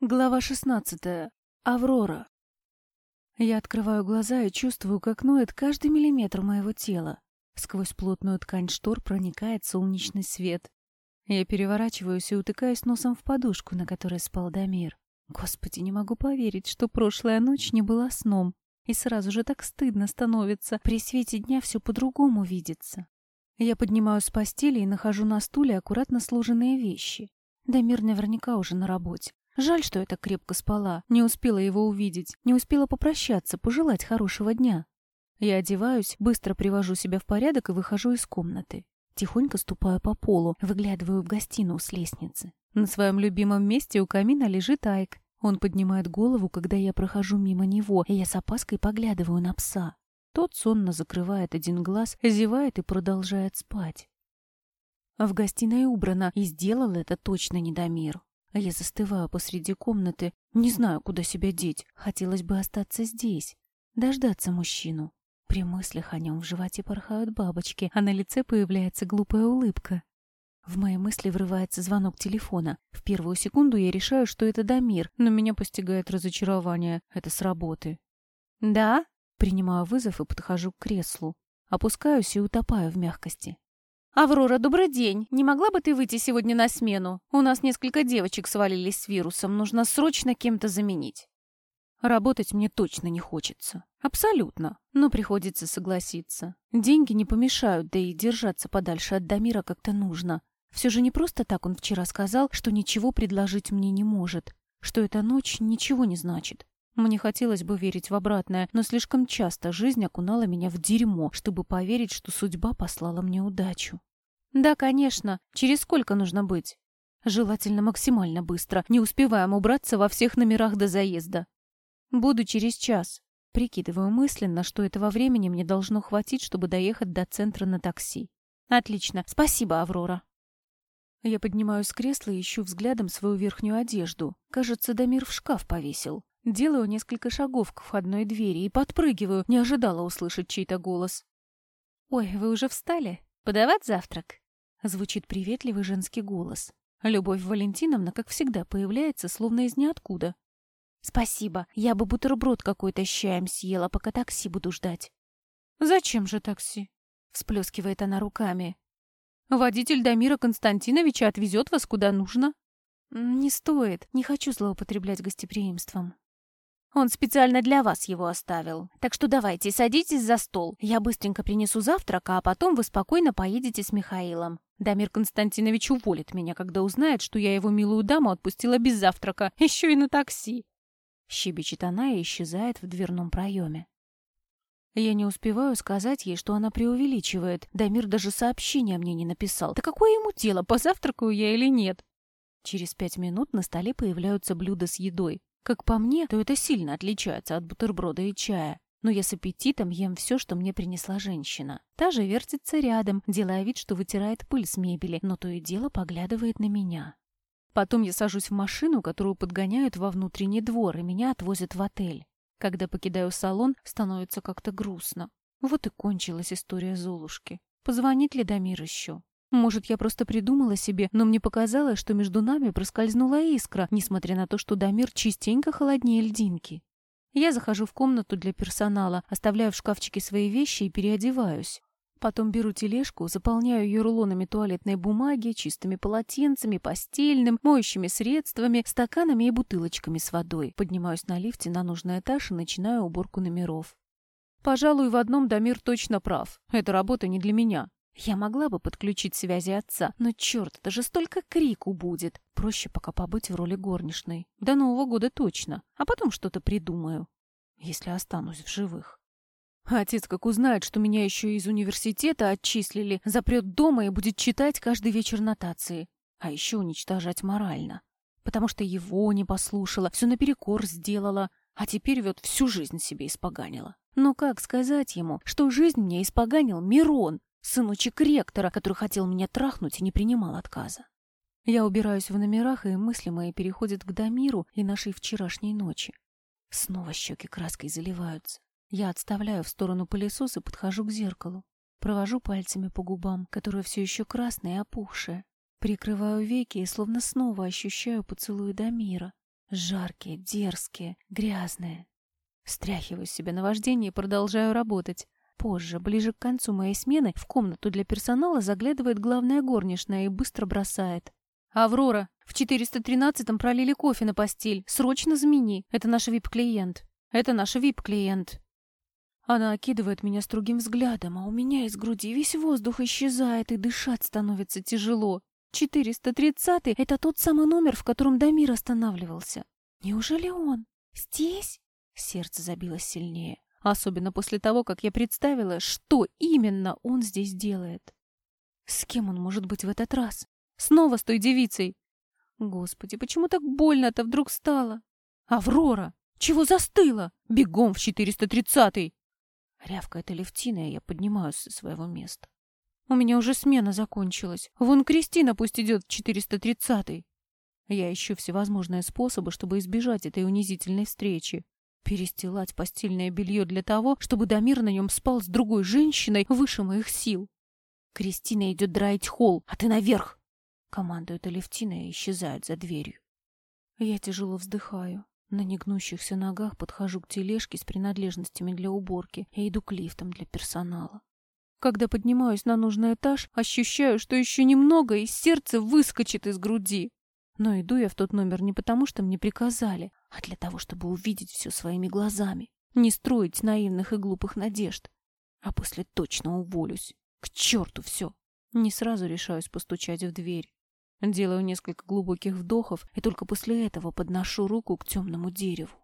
Глава 16. Аврора. Я открываю глаза и чувствую, как ноет каждый миллиметр моего тела. Сквозь плотную ткань штор проникает солнечный свет. Я переворачиваюсь и утыкаюсь носом в подушку, на которой спал Дамир. Господи, не могу поверить, что прошлая ночь не была сном. И сразу же так стыдно становится. При свете дня все по-другому видится. Я поднимаюсь с постели и нахожу на стуле аккуратно сложенные вещи. Дамир наверняка уже на работе. Жаль, что я так крепко спала, не успела его увидеть, не успела попрощаться, пожелать хорошего дня. Я одеваюсь, быстро привожу себя в порядок и выхожу из комнаты. Тихонько ступаю по полу, выглядываю в гостиную с лестницы. На своем любимом месте у камина лежит Айк. Он поднимает голову, когда я прохожу мимо него, и я с опаской поглядываю на пса. Тот сонно закрывает один глаз, зевает и продолжает спать. В гостиной убрано, и сделал это точно Недомир. А я застываю посреди комнаты, не знаю, куда себя деть. Хотелось бы остаться здесь, дождаться мужчину. При мыслях о нем в животе порхают бабочки, а на лице появляется глупая улыбка. В мои мысли врывается звонок телефона. В первую секунду я решаю, что это Дамир, но меня постигает разочарование. Это с работы. «Да?» Принимаю вызов и подхожу к креслу. Опускаюсь и утопаю в мягкости. «Аврора, добрый день. Не могла бы ты выйти сегодня на смену? У нас несколько девочек свалились с вирусом. Нужно срочно кем-то заменить». Работать мне точно не хочется. Абсолютно. Но приходится согласиться. Деньги не помешают, да и держаться подальше от Дамира как-то нужно. Все же не просто так он вчера сказал, что ничего предложить мне не может, что эта ночь ничего не значит. Мне хотелось бы верить в обратное, но слишком часто жизнь окунала меня в дерьмо, чтобы поверить, что судьба послала мне удачу. Да, конечно. Через сколько нужно быть? Желательно максимально быстро. Не успеваем убраться во всех номерах до заезда. Буду через час. Прикидываю мысленно, что этого времени мне должно хватить, чтобы доехать до центра на такси. Отлично. Спасибо, Аврора. Я поднимаюсь с кресла и ищу взглядом свою верхнюю одежду. Кажется, Дамир в шкаф повесил. Делаю несколько шагов к входной двери и подпрыгиваю, не ожидала услышать чей-то голос. «Ой, вы уже встали? Подавать завтрак?» Звучит приветливый женский голос. Любовь Валентиновна, как всегда, появляется, словно из ниоткуда. «Спасибо. Я бы бутерброд какой-то с чаем съела, пока такси буду ждать». «Зачем же такси?» — всплескивает она руками. «Водитель Дамира Константиновича отвезет вас куда нужно». «Не стоит. Не хочу злоупотреблять гостеприимством». Он специально для вас его оставил. Так что давайте, садитесь за стол. Я быстренько принесу завтрак, а потом вы спокойно поедете с Михаилом. Дамир Константинович уволит меня, когда узнает, что я его милую даму отпустила без завтрака, еще и на такси. Щебечет она и исчезает в дверном проеме. Я не успеваю сказать ей, что она преувеличивает. Дамир даже сообщения мне не написал. Да какое ему дело, позавтракаю я или нет? Через пять минут на столе появляются блюда с едой. Как по мне, то это сильно отличается от бутерброда и чая. Но я с аппетитом ем все, что мне принесла женщина. Та же вертится рядом, делая вид, что вытирает пыль с мебели, но то и дело поглядывает на меня. Потом я сажусь в машину, которую подгоняют во внутренний двор, и меня отвозят в отель. Когда покидаю салон, становится как-то грустно. Вот и кончилась история Золушки. Позвонит ли Дамир еще? Может, я просто придумала себе, но мне показалось, что между нами проскользнула искра, несмотря на то, что Дамир частенько холоднее льдинки. Я захожу в комнату для персонала, оставляю в шкафчике свои вещи и переодеваюсь. Потом беру тележку, заполняю ее рулонами туалетной бумаги, чистыми полотенцами, постельным, моющими средствами, стаканами и бутылочками с водой. Поднимаюсь на лифте на нужный этаж и начинаю уборку номеров. Пожалуй, в одном Дамир точно прав. Эта работа не для меня. Я могла бы подключить связи отца, но черт, это же столько крику будет. Проще пока побыть в роли горничной. До Нового года точно. А потом что-то придумаю. Если останусь в живых. Отец, как узнает, что меня еще из университета отчислили, запрет дома и будет читать каждый вечер нотации. А еще уничтожать морально. Потому что его не послушала, все наперекор сделала, а теперь вот всю жизнь себе испоганила. Но как сказать ему, что жизнь мне испоганил Мирон, Сыночек ректора, который хотел меня трахнуть и не принимал отказа. Я убираюсь в номерах, и мысли мои переходят к Дамиру и нашей вчерашней ночи. Снова щеки краской заливаются. Я отставляю в сторону пылесос и подхожу к зеркалу. Провожу пальцами по губам, которые все еще красные и опухшие. Прикрываю веки и словно снова ощущаю поцелуй Дамира. Жаркие, дерзкие, грязные. Стряхиваю себя на вождение и продолжаю работать. Позже, ближе к концу моей смены, в комнату для персонала заглядывает главная горничная и быстро бросает. «Аврора, в 413-м пролили кофе на постель. Срочно замени. Это наш вип-клиент. Это наш вип-клиент». Она окидывает меня строгим взглядом, а у меня из груди весь воздух исчезает, и дышать становится тяжело. 430-й — это тот самый номер, в котором Дамир останавливался. Неужели он? Здесь? Сердце забилось сильнее. Особенно после того, как я представила, что именно он здесь делает. С кем он может быть в этот раз? Снова с той девицей? Господи, почему так больно-то вдруг стало? Аврора! Чего застыла? Бегом в 430-й! Рявкает Алевтина, и я поднимаюсь со своего места. У меня уже смена закончилась. Вон Кристина пусть идет в 430-й. Я ищу всевозможные способы, чтобы избежать этой унизительной встречи. Перестилать постельное белье для того, чтобы Дамир на нем спал с другой женщиной выше моих сил. Кристина идет драить холл, а ты наверх! Командует Алевтина и исчезает за дверью. Я тяжело вздыхаю. На негнущихся ногах подхожу к тележке с принадлежностями для уборки и иду к лифтам для персонала. Когда поднимаюсь на нужный этаж, ощущаю, что еще немного, и сердце выскочит из груди. Но иду я в тот номер не потому, что мне приказали, а для того, чтобы увидеть все своими глазами, не строить наивных и глупых надежд. А после точно уволюсь. К черту все. Не сразу решаюсь постучать в дверь. Делаю несколько глубоких вдохов и только после этого подношу руку к темному дереву.